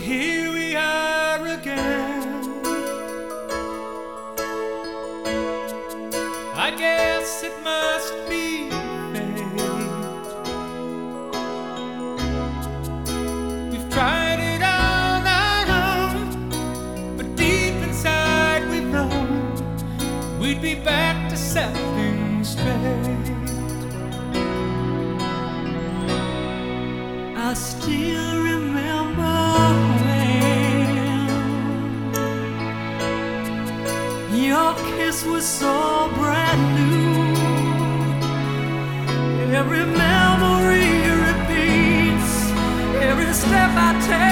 we are again. I guess it must be fate. We've tried it all night long, but deep inside we know we'd be back to something kiss was so brand new. Every memory repeats, every step I take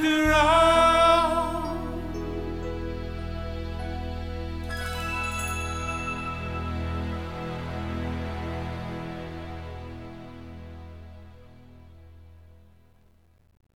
after all.